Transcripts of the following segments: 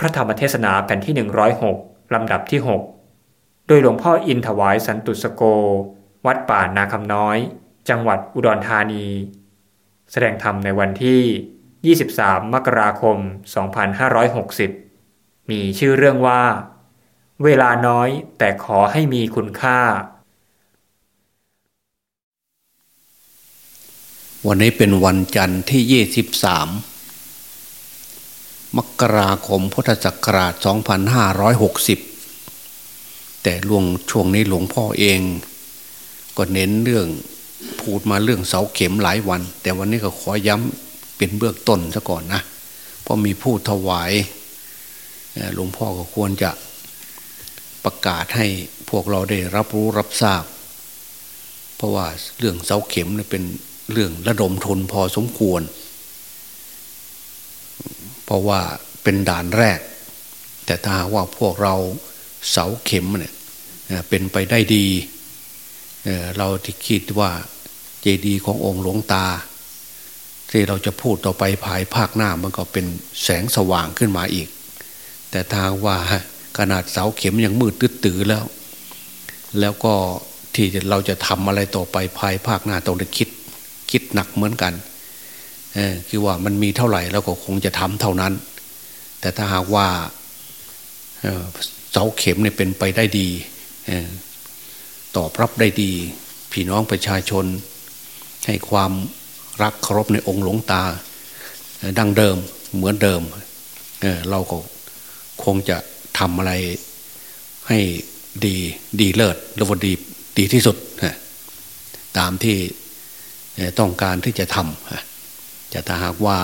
พระธรรมเทศนาแผ่นที่ 106 ลำดับที่ 6 โดยหลวงพ่ออินถวายสันตุสโก วัดป่านาคำน้อย จังหวัดอุดรธานี แสดงธรรมในวันที่ 23 มกราคม 2560 มีชื่อเรื่องว่า เวลาน้อยแต่ขอให้มีคุณค่า วันนี้เป็นวันจันทร์ที่ 23 มกราคมพุทธศักราช 2560 แต่ลวงช่วงนี้หลวงพ่อเอง ก็เน้นเรื่องพูดมาเรื่องเสาเข็มหลายวัน แต่วันนี้ก็ขอย้ำเป็นเบื้องต้นซะก่อนนะเพราะมีผู้ถวายหลวงพ่อก็ควรจะประกาศให้พวกเราได้รับรู้รับทราบ เพราะว่าเรื่องเสาเข็มเป็นเรื่องระดมทุนพอสมควร เพราะว่าเป็นด่านแรก แต่ถ้าว่าพวกเราเสาเข็มเนี่ยเป็นไปได้ดี เราที่คิดว่าเจดีย์ขององค์หลวงตา ที่เราจะพูดต่อไปภายภาคหน้ามันก็เป็นแสงสว่างขึ้นมาอีก แต่ทางว่าขนาดเสาเข็มยังมืดตื้อแล้ว แล้วก็ที่เราจะทำอะไรต่อไปภายภาคหน้าต้องได้คิดคิดหนักเหมือนกัน คือว่ามันมีเท่าไหร่เราก็คงจะทำเท่านั้น แต่ถ้าหากว่าเสาเข็มเนี่ยเป็นไปได้ดีตอบรับได้ดี พี่น้องประชาชน ให้ความรักเคารพในองค์หลวงตา ดังเดิมเหมือนเดิมเเราก็คงจะทำอะไรให้ดีดีเลิศหรือว่าดีดีที่สุด ตามที่ต้องการที่จะทำ จะถ้าหากว่า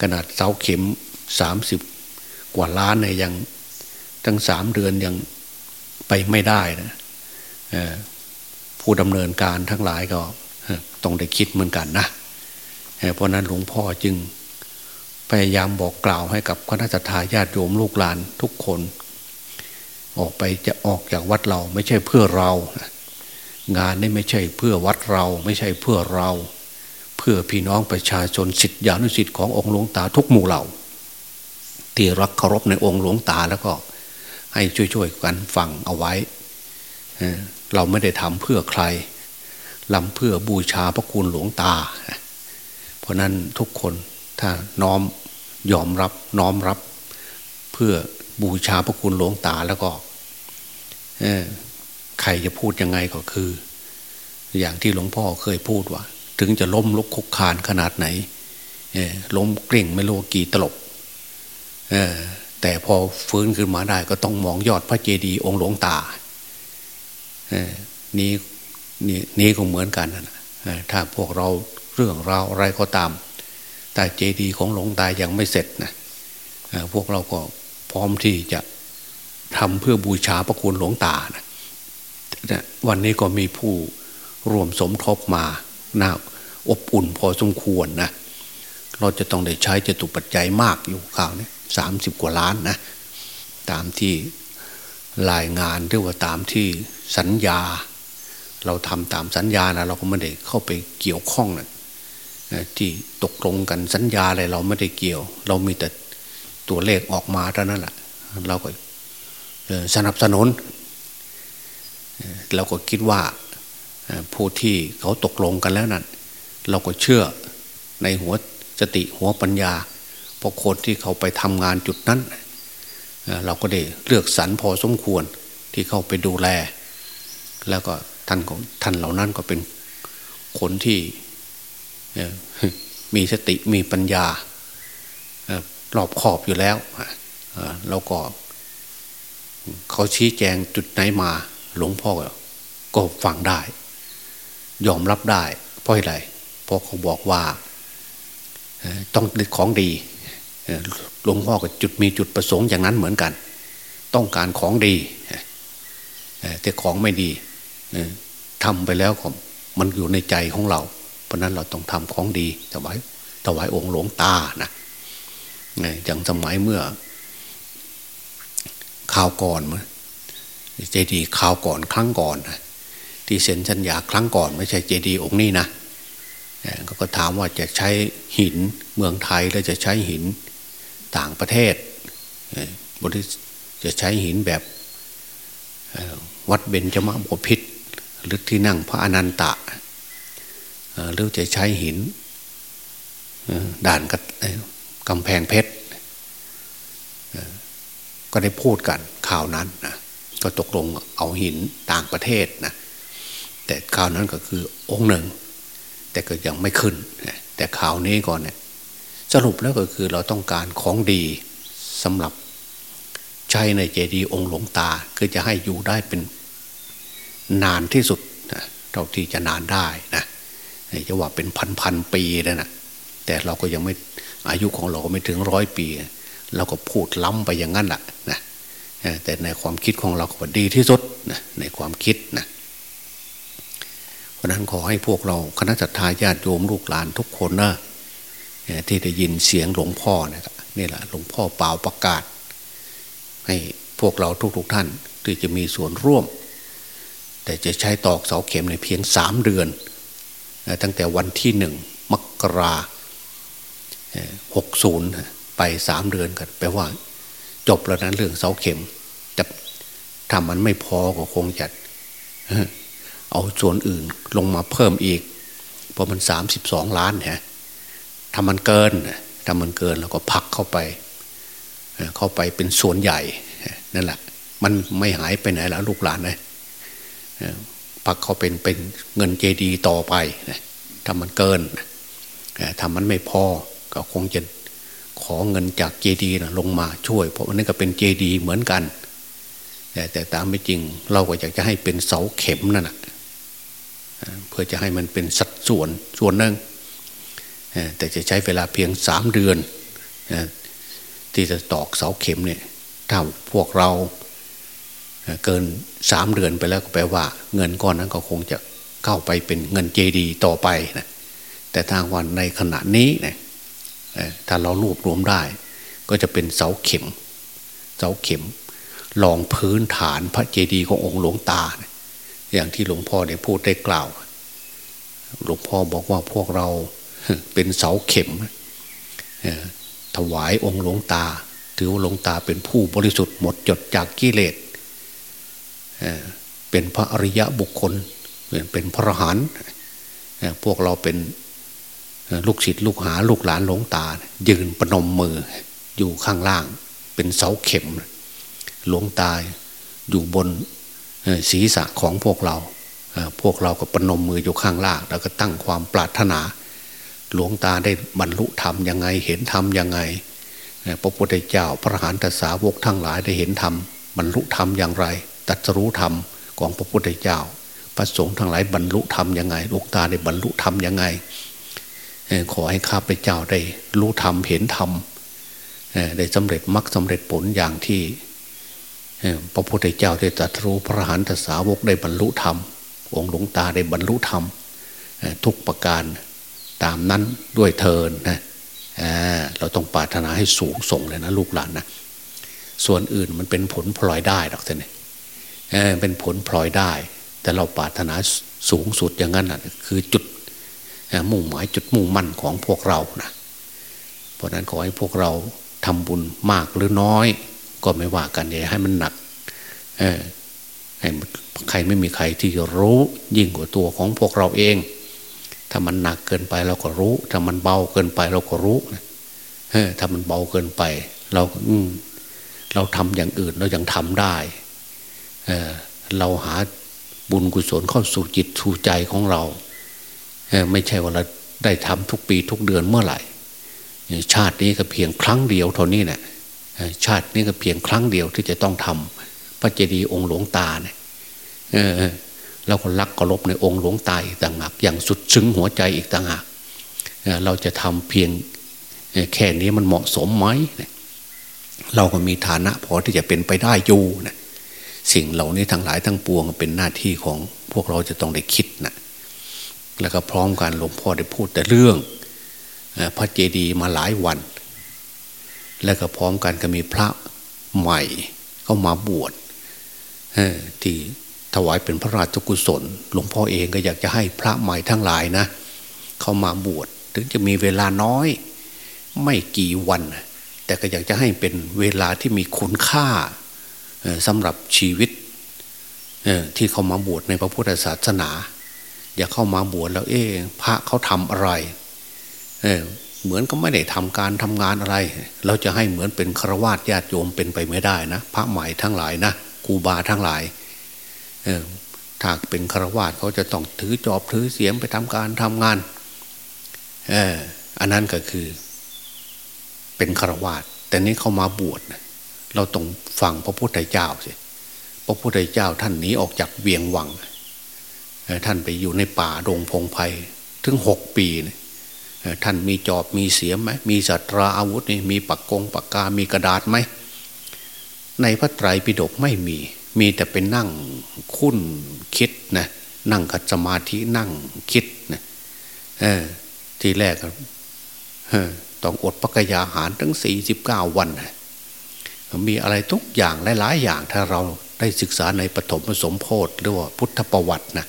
ขนาดเสาเข็มสามสิบกว่าล้านเนี่ยยังตั้งสามเดือนยังไปไม่ได้นะผู้ดำเนินการทั้งหลายก็ต้องได้คิดเหมือนกันนะเพราะนั้นหลวงพ่อจึงพยายามบอกกล่าวให้กับคณะทาญาติโยมลูกหลานทุกคน ออกไปจะออกจากวัดเราไม่ใช่เพื่อเรา งานนี้ไม่ใช่เพื่อวัดเราไม่ใช่เพื่อเรา เพื่อพี่น้องประชาชนสิทธิอนุสิทธิ์ขององค์หลวงตาทุกหมู่เหล่า ที่รักเคารพในองค์หลวงตาแล้วก็ให้ช่วยๆกันฟังเอาไว้ เราไม่ได้ทำเพื่อใครลำเพื่อบูชาพระคุณหลวงตา เพราะนั้นทุกคนถ้าน้อมยอมรับน้อมรับ เพื่อบูชาพระคุณหลวงตาแล้วก็ใครจะพูดยังไงก็คือ อย่างที่หลวงพ่อเคยพูดว่า ถึงจะล้มลุกคุกคานขนาดไหนล้มเกลิ่งไม่รู้กี่ตลบแต่พอฟื้นขึ้นมาได้ก็ต้องมองยอดพระเจดีย์องค์หลวงตานี้นี่นี้ก็เหมือนกันนะถ้าพวกเราเรื่องราวอะไรก็ตาม แต่เจดีย์ของหลวงตายังไม่เสร็จนะพวกเราก็พร้อมที่จะทำเพื่อบูชาพระคุณหลวงตานะวันนี้ก็มีผู้รวมสมทบมา น่าอบอุ่นพอสมควรนะเราจะต้องได้ใช้จตุปัจจัยมากอยู่ข่าวนี้สามสิบกว่าล้านนะ ตามที่รายงานหรือว่าตามที่สัญญา เราทำตามสัญญานะเราก็ไม่ได้เข้าไปเกี่ยวข้องนะที่ตกลงกันสัญญาอะไรเราไม่ได้เกี่ยว เรามีแต่ตัวเลขออกมาเท่านั้นแหละเราก็สนับสนุนเราก็คิดว่า ผู้ที่เขาตกลงกันแล้วนั้นเราก็เชื่อในหัวสติหัวปัญญาพอคนที่เขาไปทำงานจุดนั้นเราก็ได้เลือกสรรพอสมควรที่เข้าไปดูแล แล้วก็ท่านของท่านเหล่านั้นก็เป็นคนที่มีสติมีปัญญารอบขอบอยู่แล้วแล้วก็เขาชี้แจงจุดไหนมา หลวงพ่อก็ฟังได้ ยอมรับได้ เพราะอะไรเพราะเขาบอกว่าต้องของดีหลวงพ่อก็จุดมีจุดประสงค์อย่างนั้นเหมือนกัน ต้องการของดีแต่ของไม่ดีทำไปแล้วมันอยู่ในใจของเรา เพราะนั้นเราต้องทำของดีถวายถวายองค์หลวงตานะอย่างสมัยเมื่อข่าวก่อนเจดีข่าวก่อนครั้งก่อน ที่เซ็นสัญญาครั้งก่อนไม่ใช่เจดีย์องค์นี้นะเขาก็ถามว่าจะใช้หินเมืองไทยแล้วจะใช้หินต่างประเทศบริจะใช้หินแบบวัดเบญจมบพิษหรือที่นั่งพระอนันตะหรือจะใช้หินด่านกำแพงเพชรก็ได้พูดกันข่าวนั้นนะก็ตกลงเอาหินต่างประเทศนะ แต่ข่าวนั้นก็คือองค์หนึ่ง แต่ก็ยังไม่ขึ้น แต่ข่าวนี้ก่อนเนี่ยสรุปแล้วก็คือเราต้องการของดีสำหรับใช้ในเจดีย์องค์หลวงตาคือจะให้อยู่ได้เป็นนานที่สุดนะเท่าที่จะนานได้นะจะว่าเป็นพันพันปีนะนะแต่เราก็ยังไม่อายุของเราก็ไม่ถึงร้อยปี เราก็พูดล้ำไปอย่างนั้นแหละนะแต่ในความคิดของเราก็ดีที่สุดนะในความคิดนะ เพราะนั้นขอให้พวกเราคณะจัตตาญาติโยมลูกหลานทุกคนนะที่ได้ยินเสียงหลวงพ่อเนี่ยนี่แหละหลวงพ่อเป่าประกาศ ให้พวกเราทุกๆทท่านที่จะมีส่วนร่วม แต่จะใช้ตอกเสาเข็มในเพียงสามเดือน ตั้งแต่วันที่หนึ่งมกราหกศูนย์ไปสามเดือนกันแปลว่า จบแล้วนั้นเรื่องเสาเข็มแต่ถ้ามันไม่พอก็คงจะ เอาส่วนอื่นลงมาเพิ่มอีก เพราะมันสามสิบสองล้านฮะถ้ามันเกินถ้ามันเกินเราก็พักเข้าไป เข้าไปเป็นส่วนใหญ่นั่นแหละ มันไม่หายไปไหนแล้วลูกหลานเลยพักเขาเป็นเป็นเงินเจดีต่อไปถ้ามันเกินถ้ามันไม่พอก็คงจะขอเงินจากเจดีนะลงมาช่วย เพราะวันนี้ก็เป็นเจดีเหมือนกัน แต่แต่ตามไม่จริงเราก็อยากจะให้เป็นเสาเข็มนั่นแหะ เพื่อจะให้มันเป็นสัดส่วนส่วนนึงแต่จะใช้เวลาเพียงสามเดือน ที่จะตอกเสาเข็มเนี่ยถ้าพวกเราเกินสามเดือนไปแล้วก็แปลว่า เงินก้อนนั้นก็คงจะเข้าไปเป็นเงินเจดีต่อไปนะแต่ทางวันในขณะนี้นี่ยถ้าเรารวบรวมได้ ก็จะเป็นเสาเข็ม เสาเข็มรองพื้นฐานพระเจดีย์ขององค์หลวงตา อย่างที่หลวงพ่อได้พูดได้กล่าว หลวงพ่อบอกว่าพวกเราเป็นเสาเข็มถวายองค์หลวงตา ถือว่าหลวงตาเป็นผู้บริสุทธิ์หมดจดจากกิเลสเป็นพระอริยะบุคคลเป็นพระหันพวกเราเป็นลูกศิษย์ลูกหาลูกหลานหลวงตา ยืนประนมมืออยู่ข้างล่าง เป็นเสาเข็มหลวงตาอยู่บน ศีรษะของพวกเรา พวกเราก็ประนมมืออยู่ข้างล่าง แล้วก็ตั้งความปรารถนา หลวงตาได้บรรลุธรรมยังไงเห็นธรรมยังไงพระพุทธเจ้าพระหานตสาวกทั้งหลายได้เห็นธรรมบรรลุธรรมอย่างไรตัดรู้ธรรมของพระพุทธเจ้า พระสงฆ์ทั้งหลายบรรลุธรรมยังไงหลวงตาได้บรรลุธรรมยังไงขอให้ข้าพเจ้าได้รู้ธรรมเห็นธรรมได้สำเร็จมรรคสาเร็จผลอย่างที่ พระพุทธเจ้าได้ตรัสรู้พระหันตสาวกได้บรรลุธรรม องค์หลวงตาได้บรรลุธรรมทุกประการตามนั้นด้วยเทินนะเราต้องปรารถนาให้สูงส่งเลยนะลูกหลานนะส่วนอื่นมันเป็นผลพลอยได้หรอกท่านเป็นผลพลอยได้ แต่เราปรารถนาสูงสุดอย่างนั้นนะคือจุดมุ่งหมายจุดมุ่งมั่นของพวกเรานะเพราะนั้นขอให้พวกเราทำบุญมากหรือน้อย ก็ไม่ว่ากันอย่าให้มันหนักให้ใครไม่มีใครที่รู้ยิ่งกว่าตัวของพวกเราเอง ถ้ามันหนักเกินไปเราก็รู้ ถ้ามันเบาเกินไปเราก็รู้ถ้ามันเบาเกินไป เราอืเราทำอย่างอื่นเรายังทำได้เเราหาบุญกุศลเข้าสู่จิตสู่ใจของเราไม่ใช่ว่าเราได้ทำทุกปีทุกเดือนเมื่อไหร่ ชาตินี้ก็เพียงครั้งเดียวเท่านี้แหละ ชาตินี้ก็เพียงครั้งเดียวที่จะต้องทำพระเจดีย์องค์หลวงตาเนี่ยเราก็รักเคารพในองค์หลวงตาอีกต่างหากอย่างสุดซึ้งหัวใจอีกต่างหากเราจะทำเพียงแค่นี้มันเหมาะสมไหมเราก็มีฐานะพอที่จะเป็นไปได้อยู่นะสิ่งเหล่านี้ทั้งหลายทั้งปวงเป็นหน้าที่ของพวกเราจะต้องได้คิดนะแล้วก็พร้อมกันหลวงพ่อได้พูดแต่เรื่องพระเจดีย์มาหลายวัน แล้วก็พร้อมกันก็มีพระใหม่เข้ามาบวชที่ถวายเป็นพระราชกุศล หลวงพ่อเองก็อยากจะให้พระใหม่ทั้งหลายนะ เข้ามาบวชถึงจะมีเวลาน้อย ไม่กี่วัน แต่ก็อยากจะให้เป็นเวลาที่มีคุณค่าสำหรับชีวิตที่เขามาบวชในพระพุทธศาสนา อย่าเข้ามาบวชแล้วเอ๊พระเขาทำอะไร เหมือนก็ไม่ได้ทำการทำงานอะไร เราจะให้เหมือนเป็นฆราวาสญาติโยมเป็นไปไม่ได้นะ พระใหม่ทั้งหลายนะครูบาทั้งหลายถ้าเป็นฆราวาสเขาจะต้องถือจอบถือเสียมไปทำการทำงานเอออันนั้นก็คือ เป็นฆราวาสแต่นี้เขามาบวชเราต้องฟังพระพุทธเจ้าสิพระพุทธเจ้าท่านหนีออกจากเวียงวังท่านไปอยู่ในป่าดงพงไพ่ถึงหกปี ท่านมีจอบมีเสียมไหมมีสัตราอาวุธนี่มีปากกงปากกา มีกระดาษไหมในพระไตรปิฎกไม่มี มีแต่เป็นนั่งคุ้นคิดนะนั่งขัดสมาธินั่งคิดนะเออทีแรกต้องอดปักยาหารทั้งสี่สิบเก้าวัน มีอะไรทุกอย่างหลายๆอย่างถ้าเราได้ศึกษาในปฐมสมโพธิหรือว่าพุทธประวัตินะ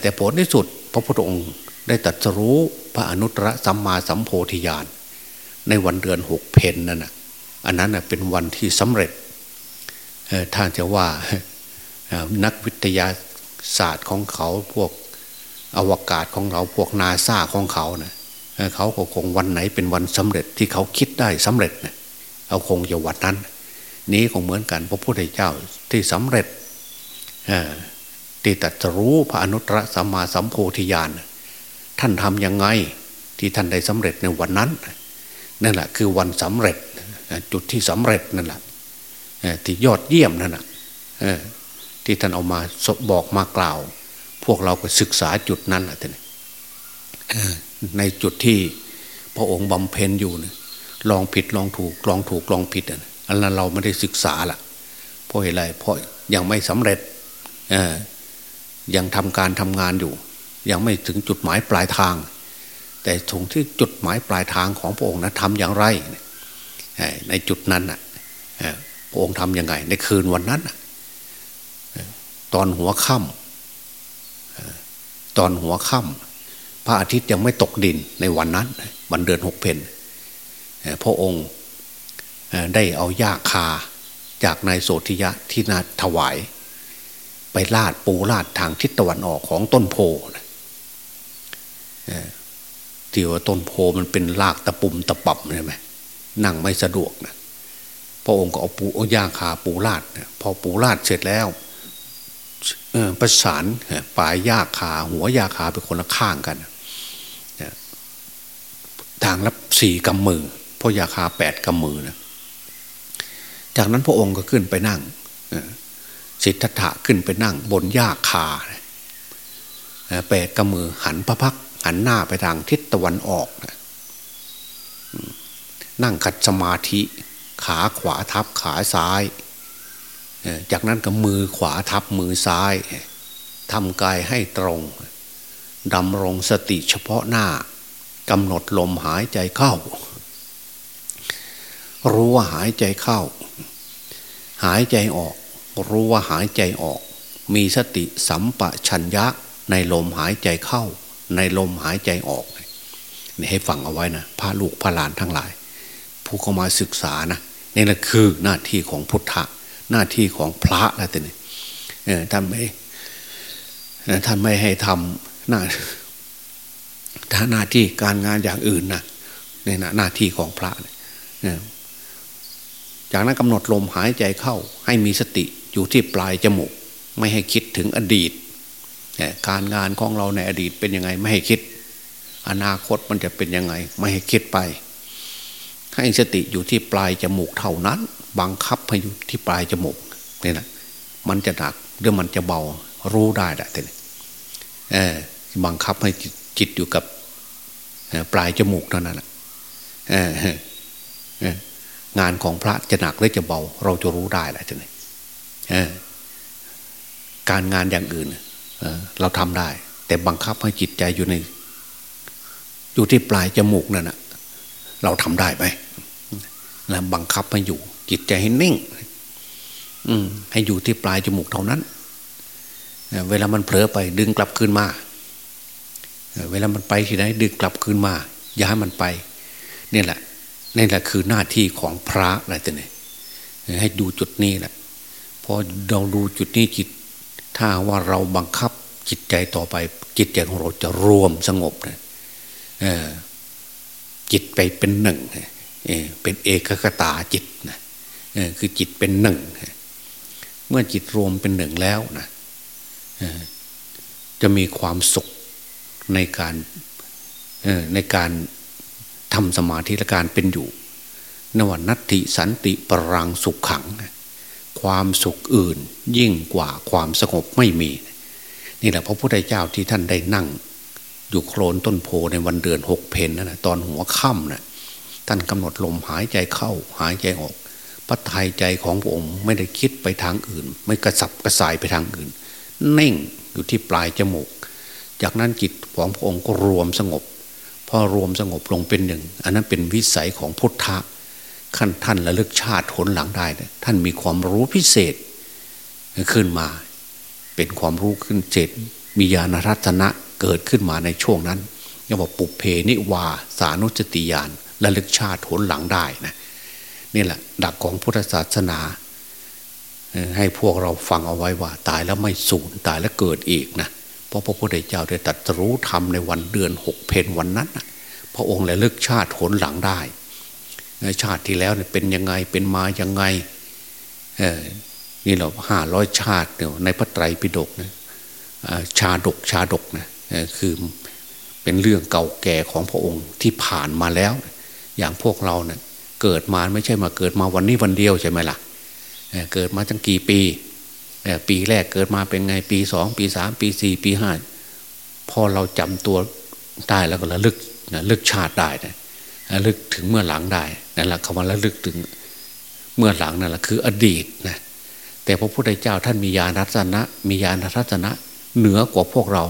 แต่ผลที่สุด พระพุทธองค์ ได้ตัดสรู้พระอนุตตรสัมมาสัมโพธิญาณในวันเดือนหกเพนนั่นนะอันนั้นเป็นวันที่สำเร็จถ้านจะว่านักวิทยาศาสตร์ของเขาพวกอวกาศของเราพวกนาซาของเขานะเขาก็คงวันไหนเป็นวันสำเร็จที่เขาคิดได้สำเร็จนะเอาคงจะวันนั้น นี้คงเหมือนกันพระพุทธเจ้าที่สำเร็จที่ตัดรู้พระอนุตตรสัมมาสัมโพธิญาณ ท่านทำยังไงที่ท่านได้สำเร็จในวันนั้น นั่นแหละคือวันสำเร็จจุดที่สำเร็จนั่นแหละที่ยอดเยี่ยมนั่นแหละที่ท่านเอามาบอกมากล่าว พวกเราก็ศึกษาจุดนั้นแหละท่านในจุดที่พระองค์บำเพ็ญอยู่ลองผิดลองถูกลองถูกลองผิดอันนั้นเราไม่ได้ศึกษาละเพราะอะไรเพราะยังไม่สำเร็จยังทำการทำงานอยู่ ยังไม่ถึงจุดหมายปลายทาง แต่ถึงที่จุดหมายปลายทางของพระองค์นะทำอย่างไร ในจุดนั้นน่ะพระองค์ทำยังไง ในคืนวันนั้นตอนหัวค่ำตอนหัวค่ำพระอาทิตย์ยังไม่ตกดินในวันนั้น วันเดือนหกเพนพระองค์ได้เอายาคาจากนายโสธิยะที่นาถวาย ไปลาดปูลาดทางทิศตะวันออกของต้นโพ ที่ว่าต้นโพมันเป็นลากตะปุ่มตะปับใช่ไหมนั่งไม่สะดวกนะพระองค์ก็เอาปูเอาย่างขาปูลาดพอปูลาดเสร็จแล้วประสานปลายยาขาหัวยาขาเป็นคนละข้างกันทางละสี่กำมือเพราะยาขาแปดกำมือนะจากนั้นพระองค์ก็ขึ้นไปนั่งสิทธัตถะขึ้นไปนั่งบนยาขาแปดกำมือหันพระพัก หันหน้าไปทางทิศตะวันออกนั่งขัดสมาธิขาขวาทับขาซ้าย จากนั้นก็มือขวาทับมือซ้ายทำกายให้ตรงดำรงสติเฉพาะหน้ากำหนดลมหายใจเข้า รู้ว่าหายใจเข้า หายใจออก รู้ว่าหายใจออก มีสติสัมปชัญญะในลมหายใจเข้า ในลมหายใจออกนี่ให้ฟังเอาไว้นะพระลูกพระหลานทั้งหลาย ผู้เข้ามาศึกษานะนี่แหละคือหน้าที่ของพุทธะหน้าที่ของพระนะแต่นี่ท่านไม่ท่านไม่ให้ทำหน้าถ้าหน้าที่การงานอย่างอื่นนะนี่ยหน้าที่ของพระเนี่ยจากนั้นกำหนดลมหายใจเข้าให้มีสติอยู่ที่ปลายจมูก ไม่ให้คิดถึงอดีต การงานของเราในอดีตเป็นยังไงไม่ให้คิด อนาคตมันจะเป็นยังไง ไม่ให้คิดไป ให้สติอยู่ที่ปลายจมูกเท่านั้น บังคับให้อยู่ที่ปลายจมูกนี่นะมันจะหนักหรือมันจะเบารู้ได้แหละทีนี้บังคับให้จิตอยู่กับปลายจมูกเท่านั้นแหละงานของพระจะหนักหรือจะเบา เราจะรู้ได้แหละทีนี้การงานอย่างอื่น เราทำได้ แต่บังคับให้จิตใจอยู่ใน อยู่ที่ปลายจมูกนั่นนะเราทำได้ไหมนะบังคับให้อยู่ จิตใจให้นิ่ง อืมให้อยู่ที่ปลายจมูกเท่านั้นเวลามันเผลอไป ดึงกลับคืนมา เวลามันไปที่ไหนดึงกลับคืนมา อย่าให้มันไปนี่แหละนี่แหละคือหน้าที่ของพระอะไรตัวนี้ให้ดูจุดนี้แหละพอเราดูจุดนี้จิต ถ้าว่าเราบังคับ จิตใจต่อไป จิตใจของเราจะรวมสงบเลยจิตไปเป็นหนึ่งเป็นเอกคตาจิตนะคือจิตเป็นหนึ่งเมื่อจิตรวมเป็นหนึ่งแล้วนะจะมีความสุขในการในการทำสมาธิและการเป็นอยู่นวนัตติสันติปรังสุขขัง ความสุขอื่นยิ่งกว่าความสงบไม่มีน นี่แหละพระพุทธเจ้าที่ท่านได้นั่ง อยู่โคลนต้นโพในวันเดือนหกเพนนั่นนะตอนหัวค่ำนะ่ะท่านกำหนดลมหายใจเข้าหายใจออกพระทัยใจของพระองค์ไม่ได้คิดไปทางอื่น ไม่กระสับกระส่ายไปทางอื่น เน่งอยู่ที่ปลายจมูก จากนั้นจิตของพระองค์ก็รวมสงบ พอรวมสงบลงเป็นหนึ่ง อันนั้นเป็นวิสัยของพุทธะขั้นท่านระลึกชาติผลหลังได้ ท่านมีความรู้พิเศษขึ้นมา เป็นความรู้ขึ้นเจ็ดมีญาณรัตนะเกิดขึ้นมาในช่วงนั้นเรียกว่าปุเพนิวาสานุจติยานระลึกชาติผลหลังได้นะนี่แหละดักของพุทธศาสนาให้พวกเราฟังเอาไว้ว่า ตายแล้วไม่สูญตายแล้วเกิดอีกนะเพราะพระพุทธเจ้าได้ตรัสรู้ธรรมในวันเดือนหกเพนวันนั้นพระองค์เลยลิกชาติผลหลังได้ชาติที่แล้วเป็นยังไงเป็นมายังไง นี่เราห้าร้อยชาติเนี่ยในพระไตรปิฎกนะชาดกชาดกนะคือเป็นเรื่องเก่าแก่ของพระองค์ที่ผ่านมาแล้ว อย่างพวกเราเนะี่ยเกิดมาไม่ใช่มาเกิดมาวันนี้วันเดียวใช่ไหมล่ะเกิดมาตั้งกี่ปีปีแรกเกิดมาเป็นไงปีสองปีสามปีสี่ปีห้าพอเราจำตัวได้แล้วก็ระลึกระลึกชาติได้นะระลึกถึงเมื่อหลังได้นั่นแหละคำว่าระลึกถึงเมื่อหลังนั่นแหละคืออดีตนะ แต่พระพุทธเจ้าท่านมีญาณรัตนะ มีญาณรัตนะ เหนือกว่าพวกเรา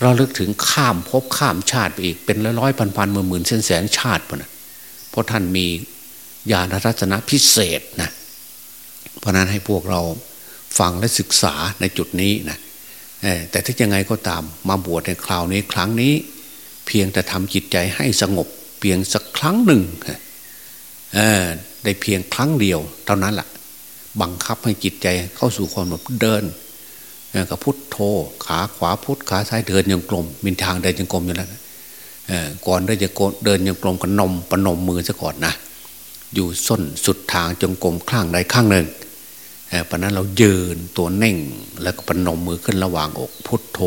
เราลึกถึงข้ามภพข้ามชาติไปอีกเป็นร้อยร้อยพันพันหมื่นหมื่นแสนแสนชาติปนะเพราะท่านมีญาณรัตนะพิเศษนะเพราะนั้นให้พวกเราฟังและศึกษาในจุดนี้นะแต่ถ้ายังไงก็ตามมาบวชในคราวนี้ครั้งนี้ เพียงแต่ทำจิตใจให้สงบ เพียงสักครั้งหนึ่งได้เพียงครั้งเดียวเท่านั้นแหละ บังคับให้จิตใจเข้าสู่ความแบบเดินกับพุทโธขาขวาพุทขาซ้ายเดินยังกลมมีทางเดินยังกลมอยู่แล้วก่อนได้จะเดินยังกลมกันนมปนมมือซะก่อนนะอยู่ส้นสุดทางจงกลมข้างใดข้างหนึ่งเพราะนั้นเรายืนตัวเน่งแล้วก็ปนมมือขึ้นระหว่างอก พุทโธ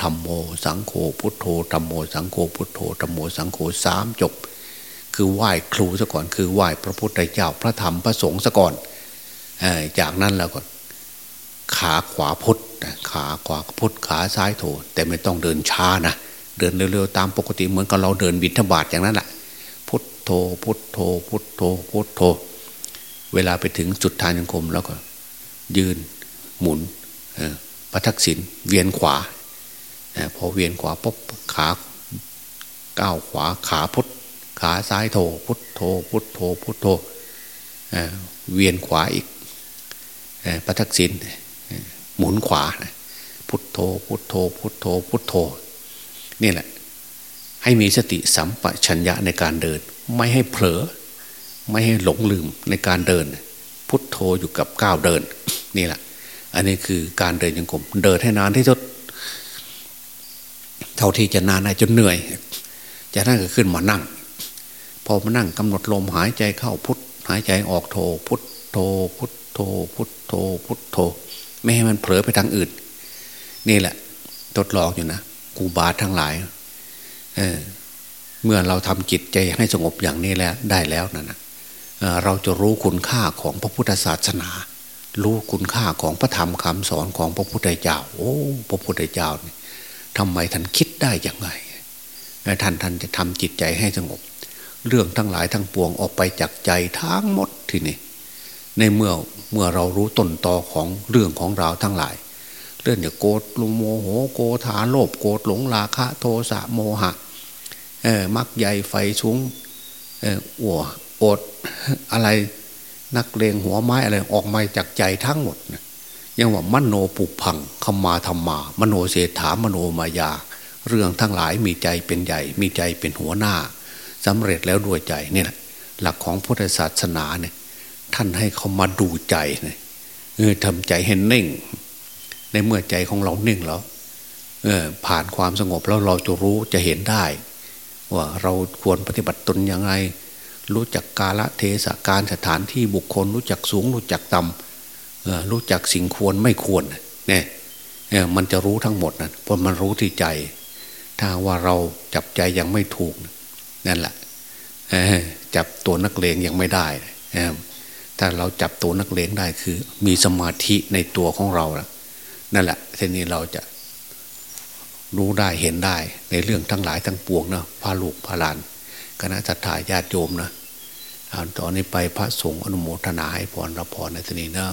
ธรรมโม สังโฆพุทโธธรรมโม สังโฆพุทโธธรรมโมสังโฆสามจบ คือไหว้ครูซะก่อนคือไหว้พระพุทธเจ้าพระธรรมพระสงฆ์ซะก่อน จากนั้นเราก็ขาขวาพุทธขาขวาพุทธขาซ้ายโถ แต่ไม่ต้องเดินช้านะ เดินเร็วๆตามปกติเหมือนกับเราเดินบิณฑบาตอย่างนั้นแหละพุทโธพุทโธพุทโธพุทโธ เวลาไปถึงจุดทานยังคมแล้วก็ ยืนหมุนประทักษิณเวียนขวาพอเวียนขวาปุ๊บขาก้าวขวาขาพุทขาซ้ายโถพุทโธพุทโธพุทโธเวียนขวาอีก ประทักษิณหมุนขวา พุทโธ พุทโธ พุทโธ พุทโธ นี่แหละ ให้มีสติสัมปชัญญะในการเดิน ไม่ให้เผลอ ไม่ให้หลงลืมในการเดิน พุทโธอยู่กับก้าวเดิน นี่แหละ อันนี้คือการเดินยังกลมเดินให้นานที่สุดเท่าที่จะนานได้จนเหนื่อยจะนั่งก็ขึ้นมานั่ง พอมานั่งกำหนดลมหายใจเข้าพุทหายใจออกโทพุทโทพุท โทพุทโทพุทโทไม่ให้มันเผลอไปทางอื่น นี่แหละ ทดลองอยู่นะกูบาทั้งหลาย เออ เมื่อเราทำจิตใจให้สงบอย่างนี้แล้วได้แล้วนั่นะเราจะรู้คุณค่าของพระพุทธศาสนา รู้คุณค่าของพระธรรมคำสอนของพระพุทธเจ้า โอ้ พระพุทธเจ้าเนี่ยทำไมท่านคิดได้อย่างไรท่านท่านจะทำจิตใจให้สงบ เรื่องทั้งหลายทั้งปวงออกไปจากใจทั้งหมดทีนี้ ในเมื่อเมื่อเรารู้ต้นตอของเรื่องของเราทั้งหลาย เรื่องอย่าโกรธลุโมโหโกธาโลภโกรธหลงราคะ โทสะโมหะเออมักใหญ่ไฟชุ้งเอออัวอดอะไรนักเลงหัวไม้อะไรออกมาจากใจทั้งหมดยังว่ามโนปุพังคมาธรรมา มโนเศรษฐามโนมายา เรื่องทั้งหลายมีใจเป็นใหญ่ มีใจเป็นหัวหน้าสำเร็จแล้วด้วยใจนี่แหละหลักของพุทธศาสนาเนี่ย ท่านให้เขามาดูใจเนี่ยเออทำใจให้นิ่ง ในเมื่อใจของเรานิ่งแล้วเออผ่านความสงบแล้วเราจะรู้จะเห็นได้ ว่าเราควรปฏิบัติตนย่างไรรู้จักกาละเทศะการสถานที่บุคคล รู้จักสูง รู้จักต่ำรู้จักสิ่งควรไม่ควรเนี่ยมันจะรู้ทั้งหมดนะเพราะมันรู้ที่ใจ ถ้าว่าเราจับใจยังไม่ถูกนั่นแหละจับตัวนักเลงยังไม่ได้ ถ้าเราจับตัวนักเลงได้คือ มีสมาธิในตัวของเราแล้วนั่นแหละทีนี้เราจะรู้ได้เห็นได้ในเรื่องทั้งหลายทั้งปวงนะพาลูกพาหลานคณะจัตตาญาติโยมนะตอนนี้ไปพระสงฆ์อนุโมทนาให้พรรับพรในทีนี้นะ